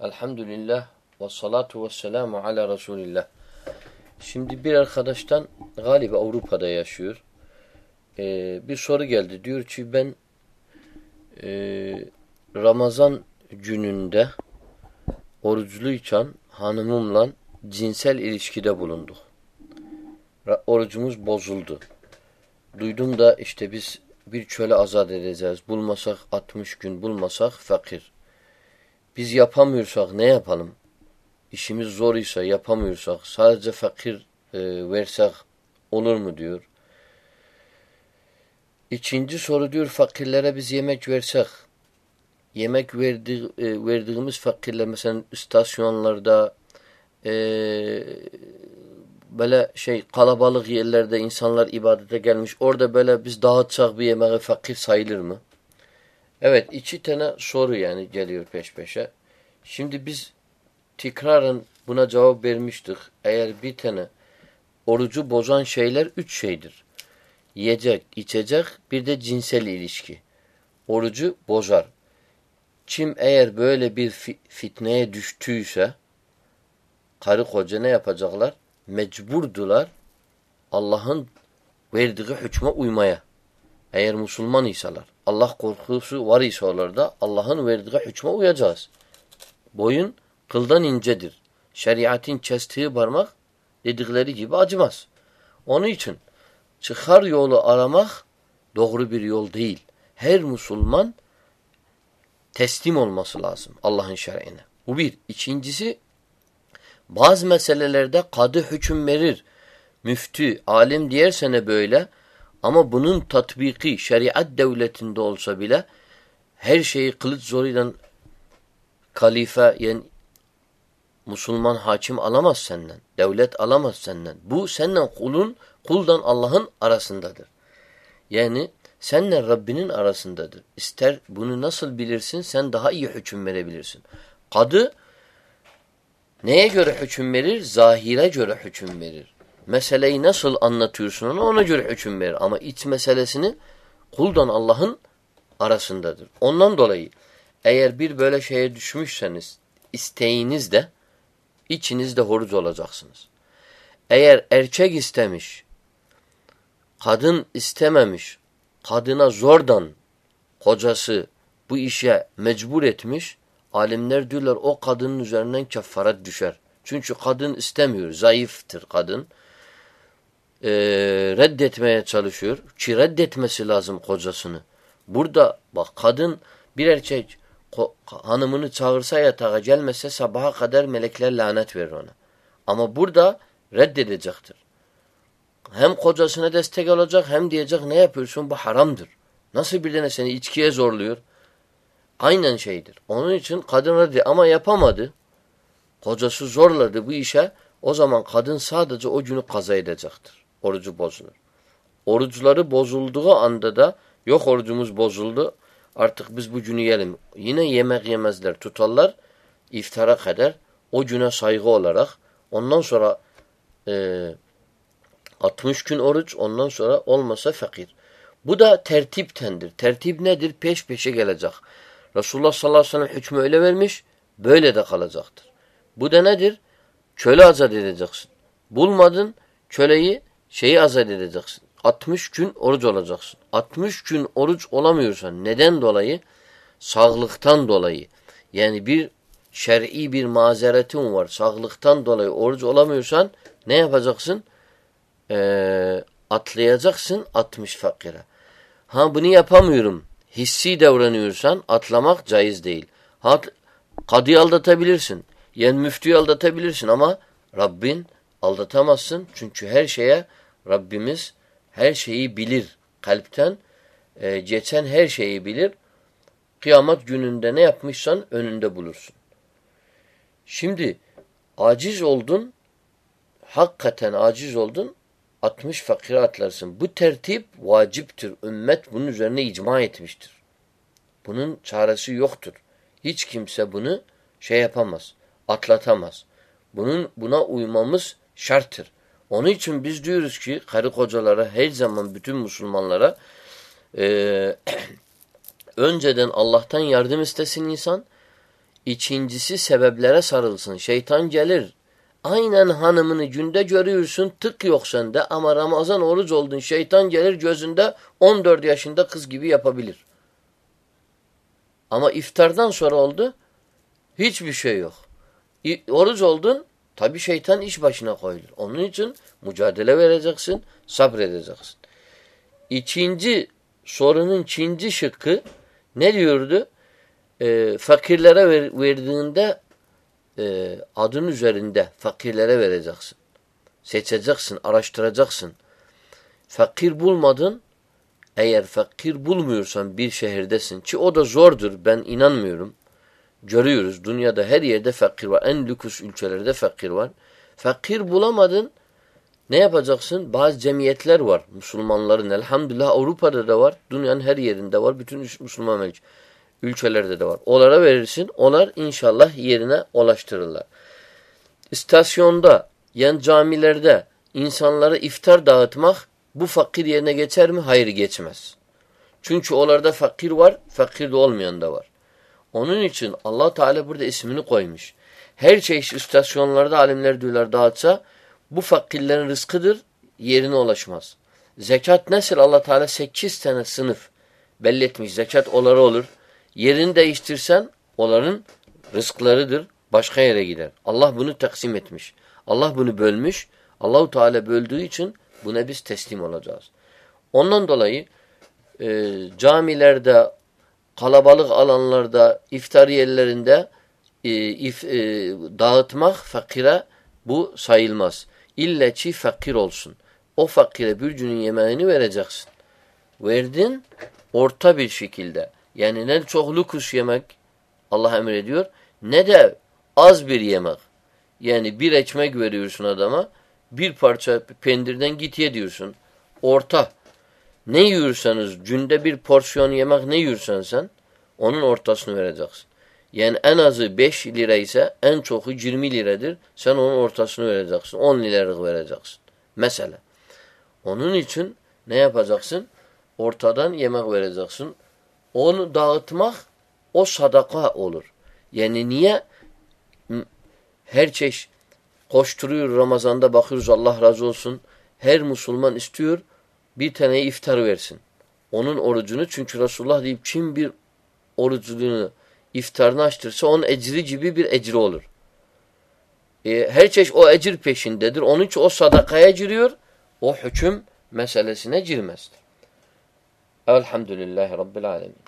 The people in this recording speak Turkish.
Elhamdülillah ve salatu ve selamu ala Resulillah. Şimdi bir arkadaştan galiba Avrupa'da yaşıyor. Ee, bir soru geldi. Diyor ki ben e, Ramazan gününde oruçluyken hanımımla cinsel ilişkide bulunduk. Orucumuz bozuldu. Duydum da işte biz bir çöle azat edeceğiz. Bulmasak 60 gün, bulmasak fakir. Biz yapamıyorsak ne yapalım? İşimiz zor ise yapamıyorsak sadece fakir e, versek olur mu diyor. İkinci soru diyor fakirlere biz yemek versek yemek verdi, e, verdiğimiz fakirler mesela istasyonlarda e, böyle şey kalabalık yerlerde insanlar ibadete gelmiş orada böyle biz dağıtsak bir yemeğe fakir sayılır mı? Evet iki tane soru yani geliyor peş peşe. Şimdi biz tekraren buna cevap vermiştik. Eğer bir tane orucu bozan şeyler üç şeydir. Yiyecek, içecek, bir de cinsel ilişki. Orucu bozar. Kim eğer böyle bir fitneye düştüyse karı koca ne yapacaklar? Mecburdular Allah'ın verdiği hükme uymaya. Eğer Müslüman iseler. Allah korkusu var ise onlarda Allah'ın verdiği hükme uyacağız. Boyun kıldan incedir. Şeriatin kestiği parmak dedikleri gibi acımaz. Onun için çıkar yolu aramak doğru bir yol değil. Her Müslüman teslim olması lazım Allah'ın şer'ine. Bu bir. İkincisi bazı meselelerde kadı hüküm verir. Müftü, alim diyersene böyle ama bunun tatbiki şeriat devletinde olsa bile her şeyi kılıç zoruyla kalife yani Müslüman hakim alamaz senden. Devlet alamaz senden. Bu senden kulun, kuldan Allah'ın arasındadır. Yani senle Rabbinin arasındadır. İster bunu nasıl bilirsin sen daha iyi hüküm verebilirsin. Kadı neye göre hüküm verir? Zahire göre hüküm verir. Meseleyi nasıl anlatıyorsun ona ona göre hüküm verir. Ama iç meselesini kuldan Allah'ın arasındadır. Ondan dolayı eğer bir böyle şeye düşmüşseniz isteğiniz de içinizde horuz olacaksınız. Eğer erkek istemiş, kadın istememiş, kadına zordan kocası bu işe mecbur etmiş, alimler diyorlar o kadının üzerinden kefaret düşer. Çünkü kadın istemiyor, zayıftır kadın. Ee, reddetmeye çalışıyor ki reddetmesi lazım kocasını. Burada bak kadın bir erkek hanımını çağırsa yatağa gelmese sabaha kadar melekler lanet verir ona. Ama burada reddedecektir. Hem kocasına destek olacak hem diyecek ne yapıyorsun bu haramdır. Nasıl bir tane seni içkiye zorluyor? Aynen şeydir. Onun için kadın reddi ama yapamadı. Kocası zorladı bu işe. O zaman kadın sadece o günü kaza edecektir. Orucu bozulur. Oruçları bozulduğu anda da yok orucumuz bozuldu. Artık biz bu günü yiyelim. Yine yemek yemezler. Tutarlar iftara kadar o güne saygı olarak ondan sonra e, 60 gün oruç ondan sonra olmasa fakir. Bu da tertiptendir. Tertip nedir? Peş peşe gelecek. Resulullah sallallahu aleyhi ve sellem hükmü öyle vermiş, böyle de kalacaktır. Bu da nedir? Köle azat edeceksin. Bulmadın köleyi şeyi azat edeceksin. 60 gün oruç olacaksın. 60 gün oruç olamıyorsan neden dolayı? Sağlıktan dolayı. Yani bir şer'i bir mazeretin var. Sağlıktan dolayı oruç olamıyorsan ne yapacaksın? Ee, atlayacaksın 60 fakire. Ha bunu yapamıyorum. Hissi davranıyorsan atlamak caiz değil. Ha kadıyı aldatabilirsin. Yani müftüyü aldatabilirsin ama Rabbin aldatamazsın. Çünkü her şeye Rabbimiz her şeyi bilir. Kalpten e, geçen her şeyi bilir. Kıyamet gününde ne yapmışsan önünde bulursun. Şimdi aciz oldun, hakikaten aciz oldun, 60 fakire atlarsın. Bu tertip vaciptir. Ümmet bunun üzerine icma etmiştir. Bunun çaresi yoktur. Hiç kimse bunu şey yapamaz, atlatamaz. Bunun buna uymamız şarttır. Onun için biz diyoruz ki karı kocalara her zaman bütün Müslümanlara e, önceden Allah'tan yardım istesin insan. İkincisi sebeplere sarılsın. Şeytan gelir. Aynen hanımını günde görüyorsun tık yok sende ama Ramazan oruç oldun şeytan gelir gözünde 14 yaşında kız gibi yapabilir. Ama iftardan sonra oldu hiçbir şey yok. Oruç oldun tabi şeytan iş başına koyulur. Onun için mücadele vereceksin, sabredeceksin. İkinci sorunun ikinci şıkkı ne diyordu? E, fakirlere ver, verdiğinde e, adın üzerinde fakirlere vereceksin. Seçeceksin, araştıracaksın. Fakir bulmadın, eğer fakir bulmuyorsan bir şehirdesin ki o da zordur ben inanmıyorum. Görüyoruz dünyada her yerde fakir var. En lüks ülkelerde fakir var. Fakir bulamadın ne yapacaksın? Bazı cemiyetler var Müslümanların elhamdülillah Avrupa'da da var. Dünyanın her yerinde var. Bütün Müslüman ülkelerde de var. Onlara verirsin. Onlar inşallah yerine ulaştırırlar. İstasyonda yani camilerde insanlara iftar dağıtmak bu fakir yerine geçer mi? Hayır geçmez. Çünkü onlarda fakir var, fakir de olmayan da var. Onun için allah Teala burada ismini koymuş. Her çeşit istasyonlarda alimler diyorlar dağıtsa bu fakirlerin rızkıdır, yerine ulaşmaz. Zekat nasıl allah Teala sekiz tane sınıf belli etmiş. Zekat onlara olur. Yerini değiştirsen onların rızklarıdır. Başka yere gider. Allah bunu taksim etmiş. Allah bunu bölmüş. Allahu Teala böldüğü için buna biz teslim olacağız. Ondan dolayı e, camilerde, kalabalık alanlarda, iftar yerlerinde e, if, e, dağıtmak fakire bu sayılmaz. İlle ki fakir olsun. O fakire bir günün yemeğini vereceksin. Verdin orta bir şekilde. Yani ne çok lukus yemek Allah emrediyor ne de az bir yemek. Yani bir ekmek veriyorsun adama bir parça pendirden git ye diyorsun. Orta. Ne yiyorsanız günde bir porsiyon yemek ne yiyorsan sen onun ortasını vereceksin. Yani en azı 5 lira ise en çoku 20 liradır. Sen onun ortasını vereceksin. 10 liralık vereceksin. Mesela. Onun için ne yapacaksın? Ortadan yemek vereceksin. Onu dağıtmak o sadaka olur. Yani niye? Her çeşit koşturuyor Ramazan'da bakıyoruz Allah razı olsun. Her Müslüman istiyor bir tane iftar versin. Onun orucunu çünkü Resulullah deyip kim bir orucunu iftarını açtırsa onun ecri gibi bir ecri olur. E, her çeşit o ecir peşindedir. Onun için o sadakaya giriyor. O hüküm meselesine girmezdir. Elhamdülillahi Rabbil Alemin.